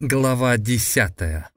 Глава десятая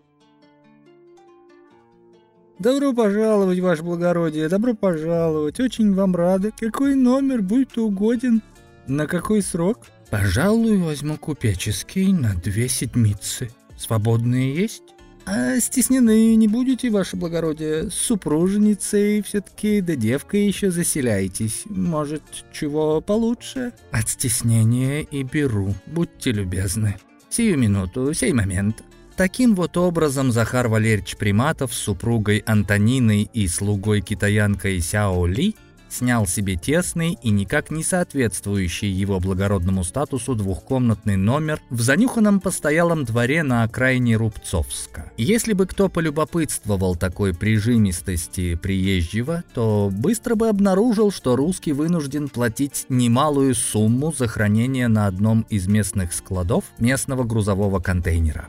«Добро пожаловать, ваше благородие, добро пожаловать, очень вам рады. Какой номер будет угоден? На какой срок?» «Пожалуй, возьму купеческий на две седмицы. Свободные есть?» «А стеснены не будете, ваше благородие? С супруженицей все-таки, да девкой еще заселяетесь. Может, чего получше?» «От стеснения и беру, будьте любезны. Сию минуту, сей момент». Таким вот образом Захар Валерьевич Приматов с супругой Антониной и слугой-китаянкой Сяо Ли снял себе тесный и никак не соответствующий его благородному статусу двухкомнатный номер в занюханном постоялом дворе на окраине Рубцовска. Если бы кто полюбопытствовал такой прижимистости приезжего, то быстро бы обнаружил, что русский вынужден платить немалую сумму за хранение на одном из местных складов местного грузового контейнера.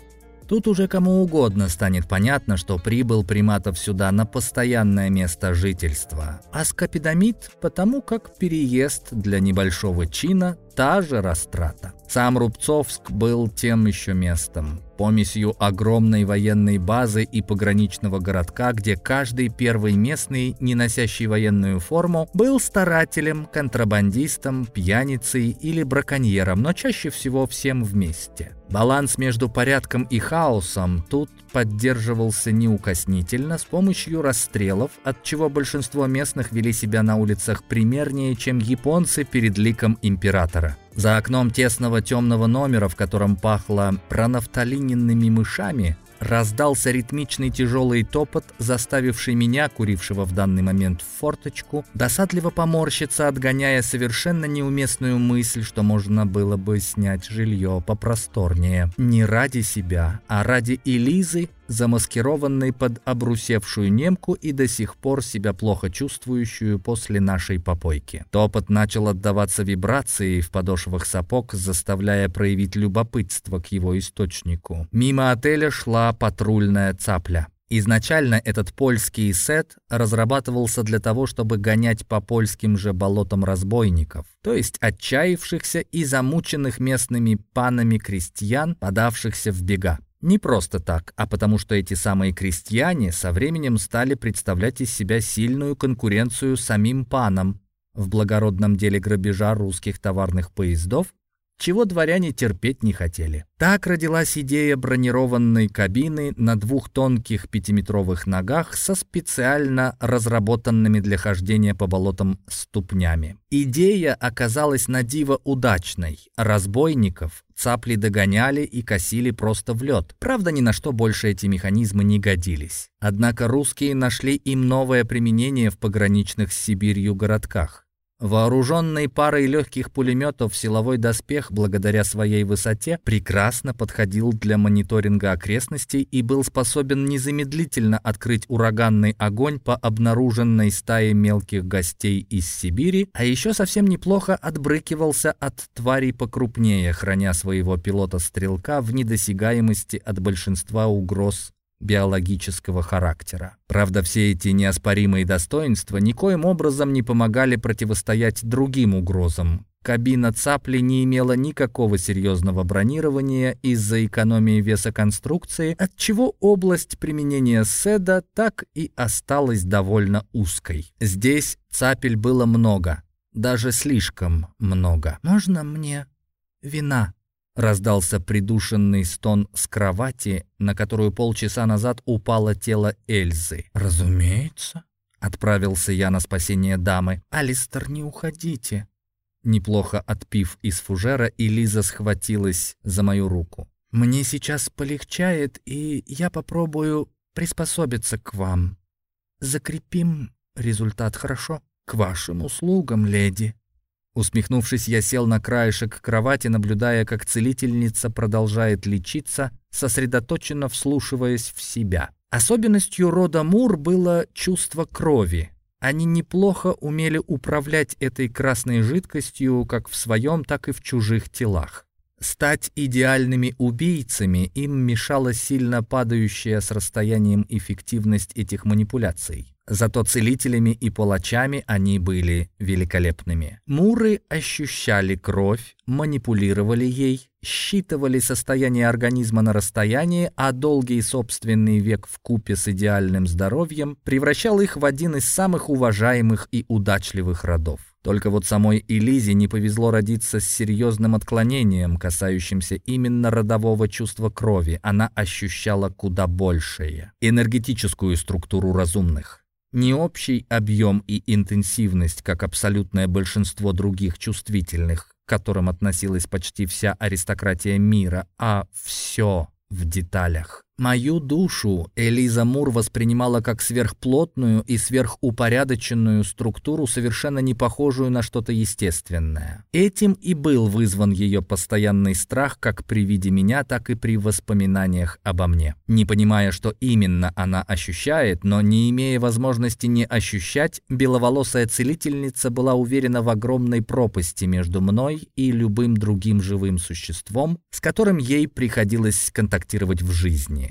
Тут уже кому угодно станет понятно, что прибыл Приматов сюда на постоянное место жительства, а Скопидомит потому как переезд для небольшого чина – та же растрата. Сам Рубцовск был тем еще местом, помесью огромной военной базы и пограничного городка, где каждый первый местный, не носящий военную форму, был старателем, контрабандистом, пьяницей или браконьером, но чаще всего всем вместе. Баланс между порядком и хаосом тут поддерживался неукоснительно с помощью расстрелов, от чего большинство местных вели себя на улицах примернее, чем японцы перед ликом императора. За окном тесного темного номера, в котором пахло пронафталиненными мышами, Раздался ритмичный тяжелый топот, заставивший меня, курившего в данный момент в форточку, досадливо поморщиться, отгоняя совершенно неуместную мысль, что можно было бы снять жилье попросторнее. Не ради себя, а ради Элизы, замаскированной под обрусевшую немку и до сих пор себя плохо чувствующую после нашей попойки. Топот начал отдаваться вибрацией в подошвах сапог, заставляя проявить любопытство к его источнику. Мимо отеля шла патрульная цапля. Изначально этот польский сет разрабатывался для того, чтобы гонять по польским же болотам разбойников, то есть отчаявшихся и замученных местными панами крестьян, подавшихся в бега. Не просто так, а потому что эти самые крестьяне со временем стали представлять из себя сильную конкуренцию самим панам в благородном деле грабежа русских товарных поездов чего дворяне терпеть не хотели. Так родилась идея бронированной кабины на двух тонких пятиметровых ногах со специально разработанными для хождения по болотам ступнями. Идея оказалась на диво удачной. Разбойников цапли догоняли и косили просто в лед. Правда, ни на что больше эти механизмы не годились. Однако русские нашли им новое применение в пограничных с Сибирью городках. Вооруженный парой легких пулеметов силовой доспех, благодаря своей высоте, прекрасно подходил для мониторинга окрестностей и был способен незамедлительно открыть ураганный огонь по обнаруженной стае мелких гостей из Сибири, а еще совсем неплохо отбрыкивался от тварей покрупнее, храня своего пилота-стрелка в недосягаемости от большинства угроз биологического характера. Правда, все эти неоспоримые достоинства никоим образом не помогали противостоять другим угрозам. Кабина цапли не имела никакого серьезного бронирования из-за экономии веса конструкции, отчего область применения седа так и осталась довольно узкой. Здесь цапель было много, даже слишком много. «Можно мне вина?» Раздался придушенный стон с кровати, на которую полчаса назад упало тело Эльзы. «Разумеется», — отправился я на спасение дамы. «Алистер, не уходите». Неплохо отпив из фужера, и Лиза схватилась за мою руку. «Мне сейчас полегчает, и я попробую приспособиться к вам. Закрепим результат, хорошо? К вашим услугам, леди». Усмехнувшись, я сел на краешек кровати, наблюдая, как целительница продолжает лечиться, сосредоточенно вслушиваясь в себя. Особенностью рода Мур было чувство крови. Они неплохо умели управлять этой красной жидкостью как в своем, так и в чужих телах. Стать идеальными убийцами им мешала сильно падающая с расстоянием эффективность этих манипуляций. Зато целителями и палачами они были великолепными. Муры ощущали кровь, манипулировали ей, считывали состояние организма на расстоянии, а долгий собственный век в купе с идеальным здоровьем превращал их в один из самых уважаемых и удачливых родов. Только вот самой Элизе не повезло родиться с серьезным отклонением, касающимся именно родового чувства крови. Она ощущала куда большее. Энергетическую структуру разумных. Не общий объем и интенсивность, как абсолютное большинство других чувствительных, к которым относилась почти вся аристократия мира, а все в деталях. Мою душу Элиза Мур воспринимала как сверхплотную и сверхупорядоченную структуру, совершенно не похожую на что-то естественное. Этим и был вызван ее постоянный страх как при виде меня, так и при воспоминаниях обо мне. Не понимая, что именно она ощущает, но не имея возможности не ощущать, беловолосая целительница была уверена в огромной пропасти между мной и любым другим живым существом, с которым ей приходилось контактировать в жизни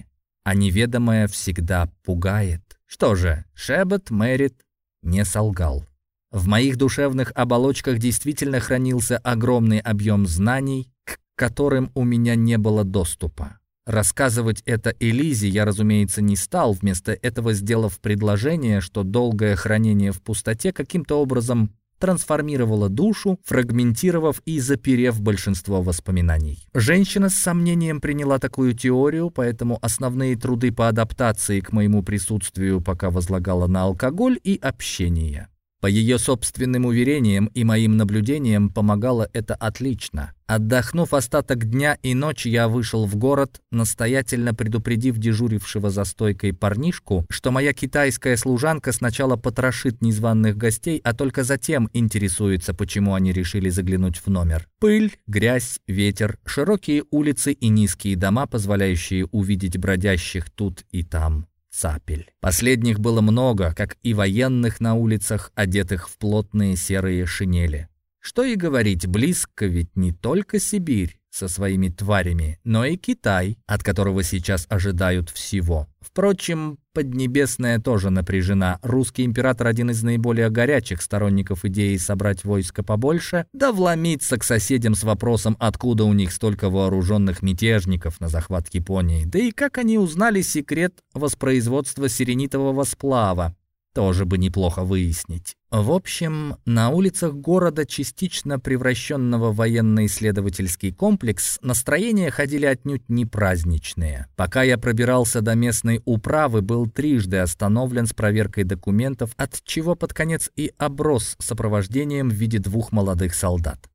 а неведомое всегда пугает. Что же, Шебет Мэрит не солгал. В моих душевных оболочках действительно хранился огромный объем знаний, к которым у меня не было доступа. Рассказывать это Элизе я, разумеется, не стал, вместо этого сделав предложение, что долгое хранение в пустоте каким-то образом трансформировала душу, фрагментировав и заперев большинство воспоминаний. Женщина с сомнением приняла такую теорию, поэтому основные труды по адаптации к моему присутствию пока возлагала на алкоголь и общение. По ее собственным уверениям и моим наблюдениям помогало это отлично. Отдохнув остаток дня и ночи, я вышел в город, настоятельно предупредив дежурившего за стойкой парнишку, что моя китайская служанка сначала потрошит незваных гостей, а только затем интересуется, почему они решили заглянуть в номер. Пыль, грязь, ветер, широкие улицы и низкие дома, позволяющие увидеть бродящих тут и там цапель. Последних было много, как и военных на улицах, одетых в плотные серые шинели. Что и говорить, близко ведь не только Сибирь со своими тварями, но и Китай, от которого сейчас ожидают всего. Впрочем, Поднебесная тоже напряжена. Русский император один из наиболее горячих сторонников идеи собрать войско побольше, да вломиться к соседям с вопросом, откуда у них столько вооруженных мятежников на захват Японии. Да и как они узнали секрет воспроизводства сиренитового сплава тоже бы неплохо выяснить. В общем, на улицах города, частично превращенного в военно-исследовательский комплекс, настроения ходили отнюдь не праздничные. Пока я пробирался до местной управы, был трижды остановлен с проверкой документов, от чего под конец и оброс сопровождением в виде двух молодых солдат.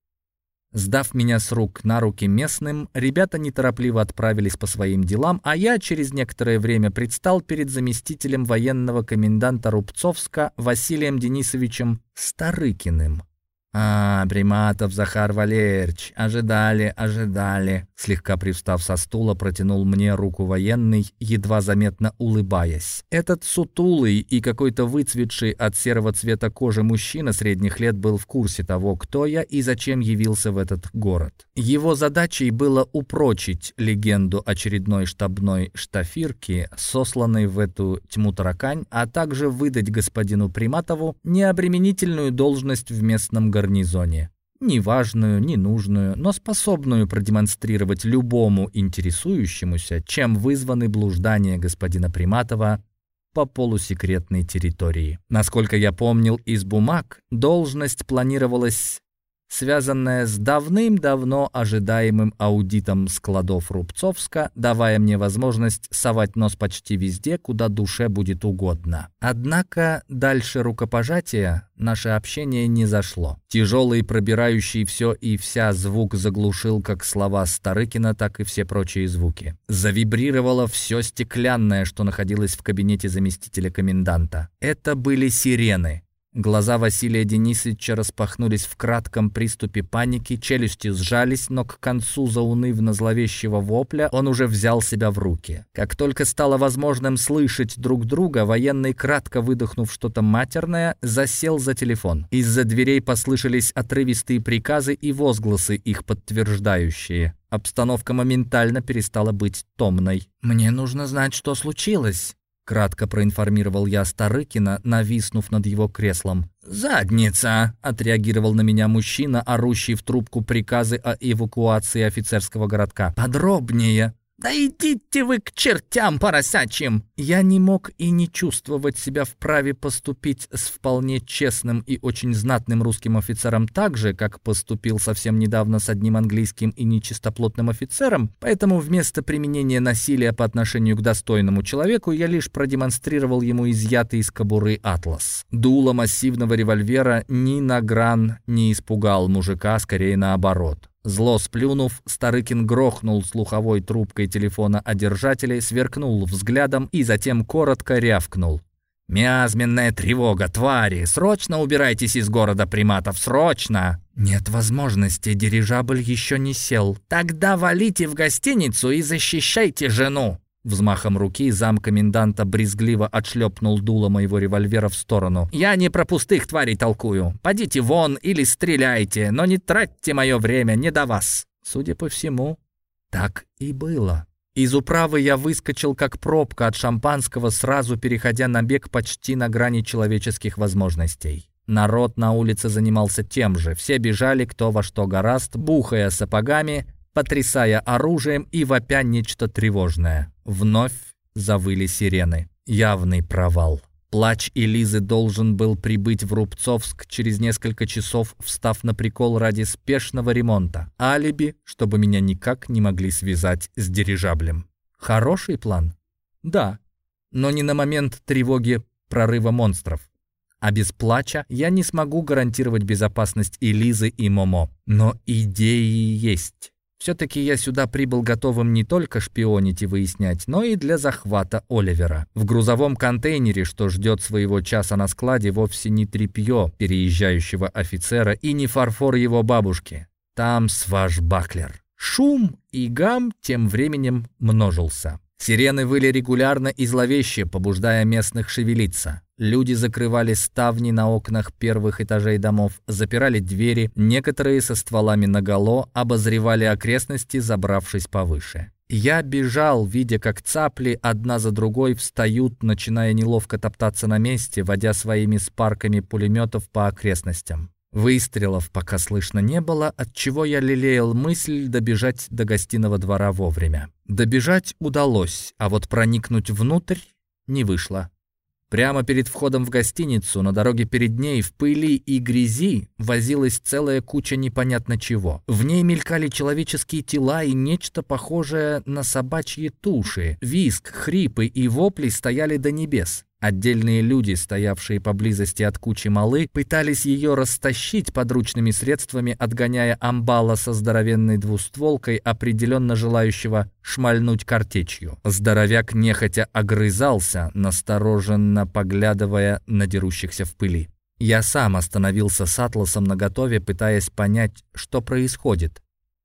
Сдав меня с рук на руки местным, ребята неторопливо отправились по своим делам, а я через некоторое время предстал перед заместителем военного коменданта Рубцовска Василием Денисовичем Старыкиным. «А, Приматов Захар Валерьевич, ожидали, ожидали». Слегка привстав со стула, протянул мне руку военный, едва заметно улыбаясь. Этот сутулый и какой-то выцветший от серого цвета кожи мужчина средних лет был в курсе того, кто я и зачем явился в этот город. Его задачей было упрочить легенду очередной штабной штафирки, сосланной в эту тьму таракань, а также выдать господину Приматову необременительную должность в местном городе гарнизоне. Неважную, ненужную, но способную продемонстрировать любому интересующемуся, чем вызваны блуждания господина Приматова по полусекретной территории. Насколько я помнил из бумаг, должность планировалась связанная с давным-давно ожидаемым аудитом складов Рубцовска, давая мне возможность совать нос почти везде, куда душе будет угодно. Однако дальше рукопожатия наше общение не зашло. Тяжелый, пробирающий все и вся звук заглушил как слова Старыкина, так и все прочие звуки. Завибрировало все стеклянное, что находилось в кабинете заместителя коменданта. Это были сирены. Глаза Василия Денисовича распахнулись в кратком приступе паники, челюсти сжались, но к концу заунывно-зловещего вопля он уже взял себя в руки. Как только стало возможным слышать друг друга, военный, кратко выдохнув что-то матерное, засел за телефон. Из-за дверей послышались отрывистые приказы и возгласы, их подтверждающие. Обстановка моментально перестала быть томной. «Мне нужно знать, что случилось», Кратко проинформировал я Старыкина, нависнув над его креслом. «Задница!» — отреагировал на меня мужчина, орущий в трубку приказы о эвакуации офицерского городка. «Подробнее!» «Да идите вы к чертям поросячьим!» Я не мог и не чувствовать себя вправе поступить с вполне честным и очень знатным русским офицером так же, как поступил совсем недавно с одним английским и нечистоплотным офицером, поэтому вместо применения насилия по отношению к достойному человеку я лишь продемонстрировал ему изъятый из кобуры атлас. Дуло массивного револьвера ни на гран не испугал мужика, скорее наоборот. Зло сплюнув, Старыкин грохнул слуховой трубкой телефона о держателе, сверкнул взглядом и затем коротко рявкнул. «Миазменная тревога, твари! Срочно убирайтесь из города приматов, срочно!» «Нет возможности, дирижабль еще не сел. Тогда валите в гостиницу и защищайте жену!» Взмахом руки замкоменданта брезгливо отшлепнул дуло моего револьвера в сторону. «Я не про пустых тварей толкую. Подите вон или стреляйте, но не тратьте мое время, не до вас». Судя по всему, так и было. Из управы я выскочил как пробка от шампанского, сразу переходя на бег почти на грани человеческих возможностей. Народ на улице занимался тем же. Все бежали кто во что гораст, бухая сапогами, потрясая оружием и вопя нечто тревожное. Вновь завыли сирены. Явный провал. Плач Элизы должен был прибыть в Рубцовск через несколько часов, встав на прикол ради спешного ремонта. Алиби, чтобы меня никак не могли связать с дирижаблем. Хороший план? Да. Но не на момент тревоги прорыва монстров. А без плаща я не смогу гарантировать безопасность Элизы и Момо. Но идеи есть. Все-таки я сюда прибыл готовым не только шпионить и выяснять, но и для захвата Оливера. В грузовом контейнере, что ждет своего часа на складе, вовсе не тряпье переезжающего офицера и не фарфор его бабушки. Там сважбаклер. Шум и гам тем временем множился. Сирены выли регулярно и зловеще, побуждая местных шевелиться. Люди закрывали ставни на окнах первых этажей домов, запирали двери, некоторые со стволами наголо обозревали окрестности, забравшись повыше. Я бежал, видя, как цапли одна за другой встают, начиная неловко топтаться на месте, водя своими спарками пулеметов по окрестностям. Выстрелов пока слышно не было, от чего я лелеял мысль добежать до гостиного двора вовремя. Добежать удалось, а вот проникнуть внутрь не вышло. Прямо перед входом в гостиницу, на дороге перед ней, в пыли и грязи, возилась целая куча непонятно чего. В ней мелькали человеческие тела и нечто похожее на собачьи туши. Виск, хрипы и вопли стояли до небес. Отдельные люди, стоявшие поблизости от кучи малы, пытались ее растащить подручными средствами, отгоняя амбала со здоровенной двустволкой, определенно желающего шмальнуть картечью. Здоровяк нехотя огрызался, настороженно поглядывая на дерущихся в пыли. Я сам остановился с атласом наготове, пытаясь понять, что происходит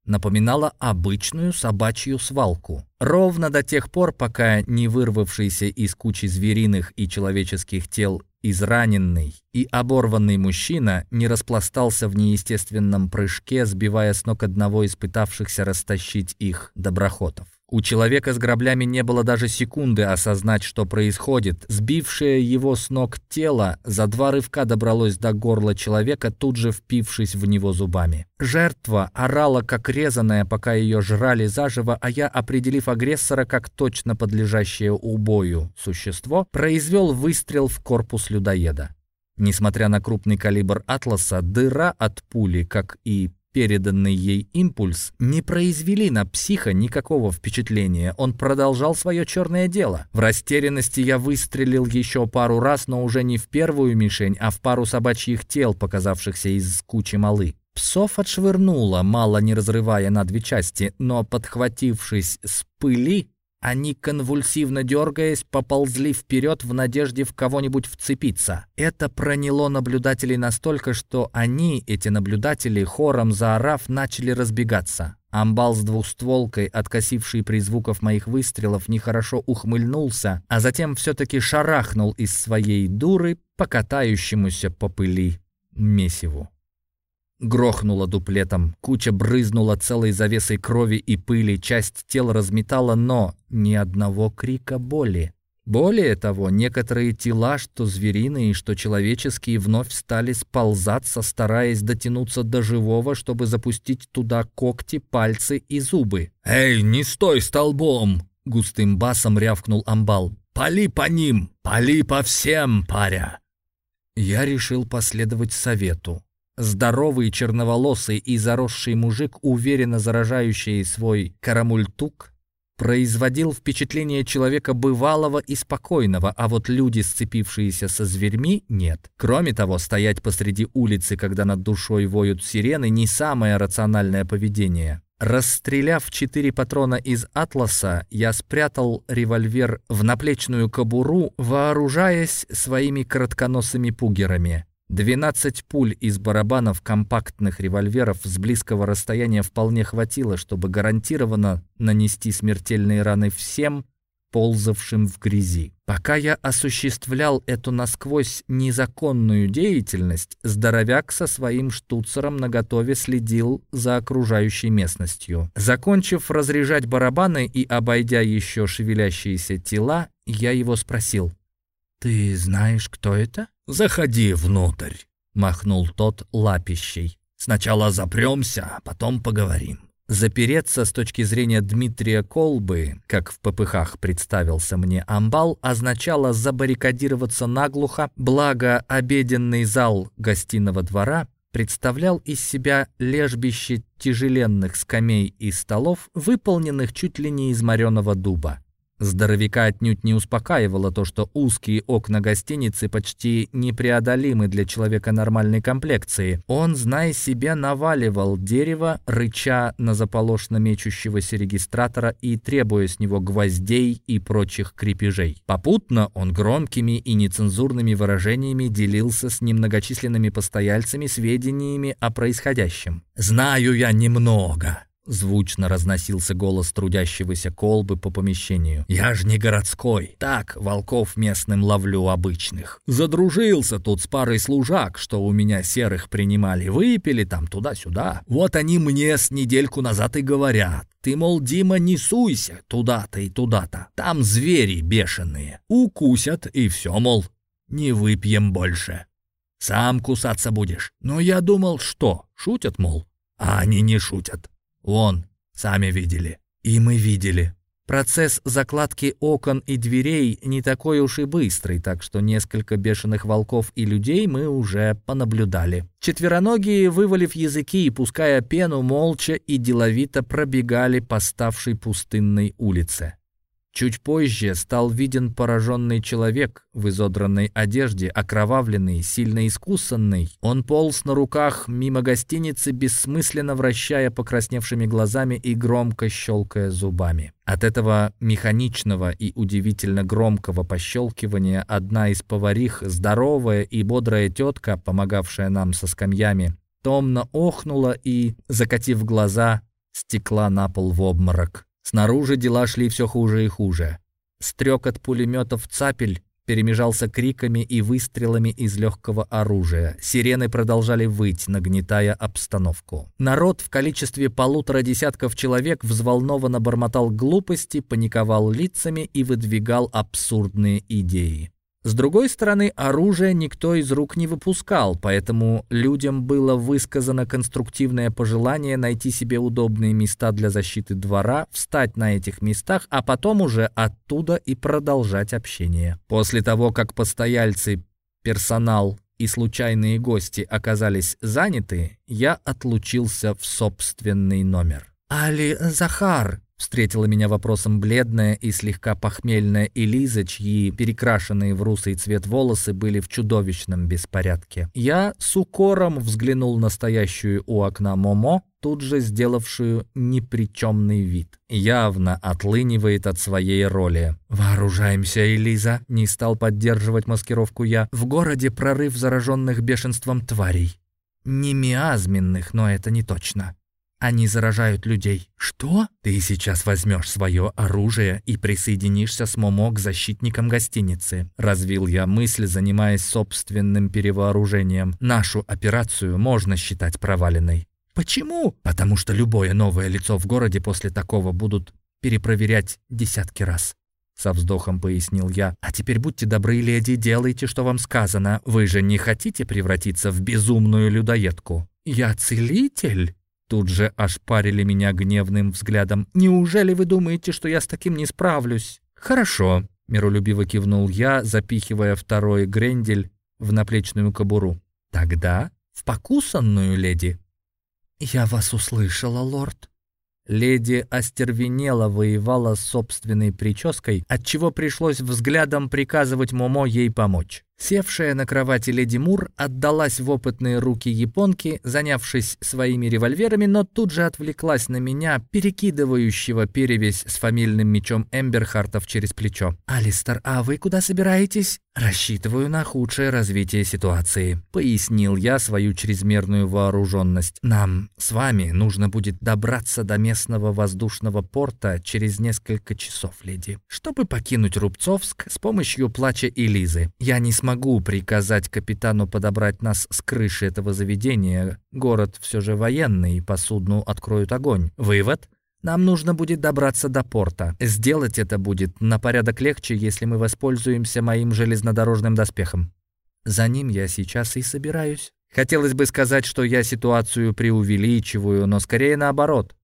напоминала обычную собачью свалку. Ровно до тех пор, пока не вырвавшийся из кучи звериных и человеческих тел израненный и оборванный мужчина не распластался в неестественном прыжке, сбивая с ног одного из пытавшихся растащить их доброхотов. У человека с граблями не было даже секунды осознать, что происходит. Сбившее его с ног тело за два рывка добралось до горла человека, тут же впившись в него зубами. Жертва орала как резаная, пока ее жрали заживо, а я, определив агрессора как точно подлежащее убою существо, произвел выстрел в корпус людоеда. Несмотря на крупный калибр «Атласа», дыра от пули, как и переданный ей импульс не произвели на психа никакого впечатления. Он продолжал свое черное дело. В растерянности я выстрелил еще пару раз, но уже не в первую мишень, а в пару собачьих тел, показавшихся из кучи малы. Псов отшвырнуло, мало не разрывая на две части, но, подхватившись с пыли, Они, конвульсивно дергаясь, поползли вперед в надежде в кого-нибудь вцепиться. Это проняло наблюдателей настолько, что они, эти наблюдатели, хором заорав, начали разбегаться. Амбал с двухстволкой, откосивший при звуках моих выстрелов, нехорошо ухмыльнулся, а затем все-таки шарахнул из своей дуры по катающемуся по пыли месиву. Грохнуло дуплетом, куча брызнула целой завесой крови и пыли, часть тел разметала, но ни одного крика боли. Более того, некоторые тела, что звериные, что человеческие, вновь стали сползаться, стараясь дотянуться до живого, чтобы запустить туда когти, пальцы и зубы. «Эй, не стой столбом!» — густым басом рявкнул амбал. «Пали по ним! Пали по всем, паря!» Я решил последовать совету. Здоровый, черноволосый и заросший мужик, уверенно заражающий свой карамультук, производил впечатление человека бывалого и спокойного, а вот люди, сцепившиеся со зверьми, нет. Кроме того, стоять посреди улицы, когда над душой воют сирены, не самое рациональное поведение. Расстреляв четыре патрона из «Атласа», я спрятал револьвер в наплечную кобуру, вооружаясь своими коротконосыми пугерами. 12 пуль из барабанов компактных револьверов с близкого расстояния вполне хватило, чтобы гарантированно нанести смертельные раны всем, ползавшим в грязи. Пока я осуществлял эту насквозь незаконную деятельность, здоровяк со своим штуцером наготове следил за окружающей местностью. Закончив разряжать барабаны и обойдя еще шевелящиеся тела, я его спросил. «Ты знаешь, кто это?» «Заходи внутрь», — махнул тот лапищей. «Сначала запремся, а потом поговорим». Запереться с точки зрения Дмитрия Колбы, как в ППХ представился мне амбал, означало забаррикадироваться наглухо, благо обеденный зал гостиного двора представлял из себя лежбище тяжеленных скамей и столов, выполненных чуть ли не из мореного дуба. Здоровяка отнюдь не успокаивало то, что узкие окна гостиницы почти непреодолимы для человека нормальной комплекции. Он, зная себя, наваливал дерево, рыча на заполошно мечущегося регистратора и требуя с него гвоздей и прочих крепежей. Попутно он громкими и нецензурными выражениями делился с немногочисленными постояльцами сведениями о происходящем. «Знаю я немного», Звучно разносился голос трудящегося колбы по помещению. «Я ж не городской. Так, волков местным ловлю обычных. Задружился тут с парой служак, что у меня серых принимали. Выпили там туда-сюда. Вот они мне с недельку назад и говорят. Ты, мол, Дима, не суйся туда-то и туда-то. Там звери бешеные. Укусят, и все, мол, не выпьем больше. Сам кусаться будешь. Но я думал, что, шутят, мол. А они не шутят. Вон, сами видели. И мы видели. Процесс закладки окон и дверей не такой уж и быстрый, так что несколько бешеных волков и людей мы уже понаблюдали. Четвероногие, вывалив языки и пуская пену, молча и деловито пробегали по ставшей пустынной улице. Чуть позже стал виден пораженный человек в изодранной одежде, окровавленный, сильно искусанный. Он полз на руках мимо гостиницы, бессмысленно вращая покрасневшими глазами и громко щелкая зубами. От этого механичного и удивительно громкого пощелкивания одна из поварих, здоровая и бодрая тетка, помогавшая нам со скамьями, томно охнула и, закатив глаза, стекла на пол в обморок. Снаружи дела шли все хуже и хуже. Стрек от пулеметов «Цапель» перемежался криками и выстрелами из легкого оружия. Сирены продолжали выть, нагнетая обстановку. Народ в количестве полутора десятков человек взволнованно бормотал глупости, паниковал лицами и выдвигал абсурдные идеи. С другой стороны, оружие никто из рук не выпускал, поэтому людям было высказано конструктивное пожелание найти себе удобные места для защиты двора, встать на этих местах, а потом уже оттуда и продолжать общение. После того, как постояльцы, персонал и случайные гости оказались заняты, я отлучился в собственный номер. «Али, Захар!» Встретила меня вопросом бледная и слегка похмельная Элиза, чьи перекрашенные в русый цвет волосы были в чудовищном беспорядке. Я с укором взглянул на стоящую у окна Момо, тут же сделавшую непричемный вид. Явно отлынивает от своей роли. «Вооружаемся, Элиза!» — не стал поддерживать маскировку я. «В городе прорыв зараженных бешенством тварей. Не миазменных, но это не точно. Они заражают людей. Что? Ты сейчас возьмешь свое оружие и присоединишься с Момо к защитникам гостиницы. Развил я мысль, занимаясь собственным перевооружением. Нашу операцию можно считать проваленной. Почему? Потому что любое новое лицо в городе после такого будут перепроверять десятки раз. Со вздохом пояснил я. «А теперь будьте добры, леди, делайте, что вам сказано. Вы же не хотите превратиться в безумную людоедку?» «Я целитель?» Тут же ошпарили меня гневным взглядом. «Неужели вы думаете, что я с таким не справлюсь?» «Хорошо», — миролюбиво кивнул я, запихивая второй грендель в наплечную кобуру. «Тогда в покусанную, леди». «Я вас услышала, лорд», Леди остервенело воевала с собственной прической, отчего пришлось взглядом приказывать Момо ей помочь. Севшая на кровати леди Мур отдалась в опытные руки японки, занявшись своими револьверами, но тут же отвлеклась на меня, перекидывающего перевесь с фамильным мечом Эмберхартов через плечо. «Алистер, а вы куда собираетесь?» «Рассчитываю на худшее развитие ситуации», — пояснил я свою чрезмерную вооруженность. «Нам с вами нужно будет добраться до местного воздушного порта через несколько часов, леди, чтобы покинуть Рубцовск с помощью плача Элизы. Я не смогу смогу приказать капитану подобрать нас с крыши этого заведения. Город все же военный, по судну откроют огонь. Вывод? Нам нужно будет добраться до порта. Сделать это будет на порядок легче, если мы воспользуемся моим железнодорожным доспехом. За ним я сейчас и собираюсь. Хотелось бы сказать, что я ситуацию преувеличиваю, но скорее наоборот.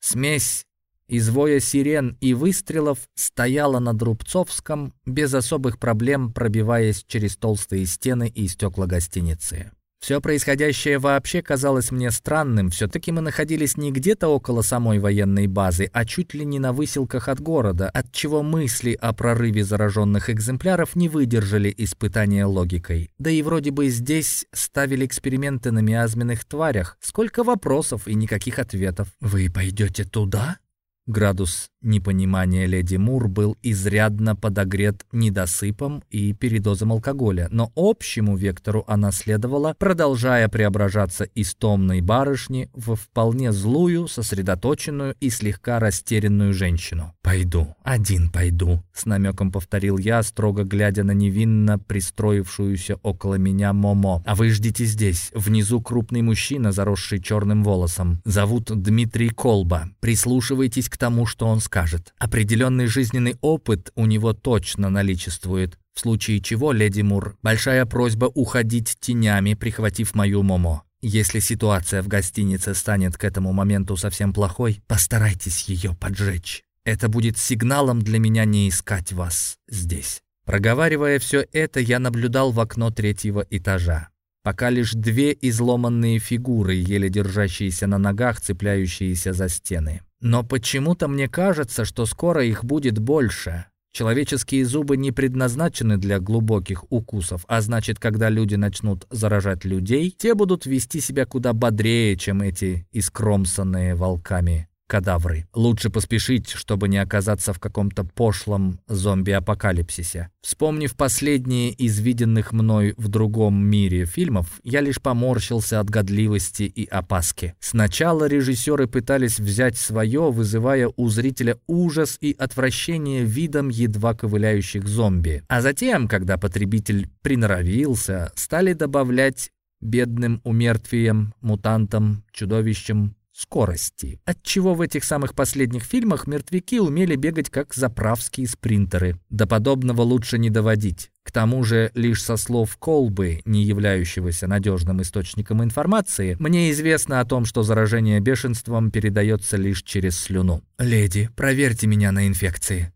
Смесь из воя сирен и выстрелов стояла на Рубцовском, без особых проблем пробиваясь через толстые стены и стекла гостиницы. Все происходящее вообще казалось мне странным. Все-таки мы находились не где-то около самой военной базы, а чуть ли не на выселках от города, отчего мысли о прорыве зараженных экземпляров не выдержали испытания логикой. Да и вроде бы здесь ставили эксперименты на миазменных тварях. Сколько вопросов и никаких ответов. «Вы пойдете туда?» Градус непонимания леди Мур был изрядно подогрет недосыпом и передозом алкоголя, но общему вектору она следовала, продолжая преображаться из томной барышни в вполне злую, сосредоточенную и слегка растерянную женщину. «Пойду, один пойду», — с намеком повторил я, строго глядя на невинно пристроившуюся около меня Момо. «А вы ждите здесь. Внизу крупный мужчина, заросший черным волосом. Зовут Дмитрий Колба. Прислушивайтесь к тому, что он скажет. Определенный жизненный опыт у него точно наличествует. В случае чего, леди Мур, большая просьба уходить тенями, прихватив мою Момо. Если ситуация в гостинице станет к этому моменту совсем плохой, постарайтесь ее поджечь. Это будет сигналом для меня не искать вас здесь. Проговаривая все это, я наблюдал в окно третьего этажа. Пока лишь две изломанные фигуры, еле держащиеся на ногах, цепляющиеся за стены. Но почему-то мне кажется, что скоро их будет больше. Человеческие зубы не предназначены для глубоких укусов, а значит, когда люди начнут заражать людей, те будут вести себя куда бодрее, чем эти искромсанные волками кадавры. Лучше поспешить, чтобы не оказаться в каком-то пошлом зомби-апокалипсисе. Вспомнив последние из виденных мной в другом мире фильмов, я лишь поморщился от годливости и опаски. Сначала режиссеры пытались взять свое, вызывая у зрителя ужас и отвращение видом едва ковыляющих зомби. А затем, когда потребитель приноровился, стали добавлять бедным умертвием, мутантам, чудовищам скорости. Отчего в этих самых последних фильмах мертвяки умели бегать как заправские спринтеры. До подобного лучше не доводить. К тому же, лишь со слов Колбы, не являющегося надежным источником информации, мне известно о том, что заражение бешенством передается лишь через слюну. «Леди, проверьте меня на инфекции».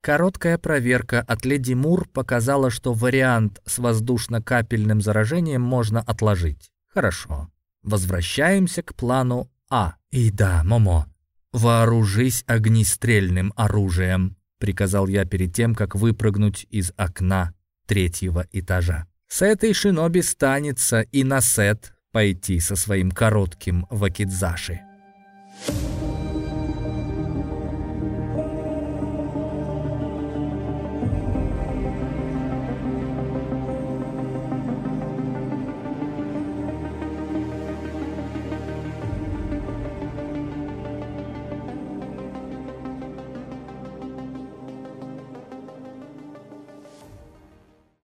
Короткая проверка от леди Мур показала, что вариант с воздушно-капельным заражением можно отложить. Хорошо. Возвращаемся к плану а. И да, Момо, «Вооружись огнестрельным оружием», — приказал я перед тем, как выпрыгнуть из окна третьего этажа. С этой шиноби станется и на сет пойти со своим коротким вакидзаши. Thank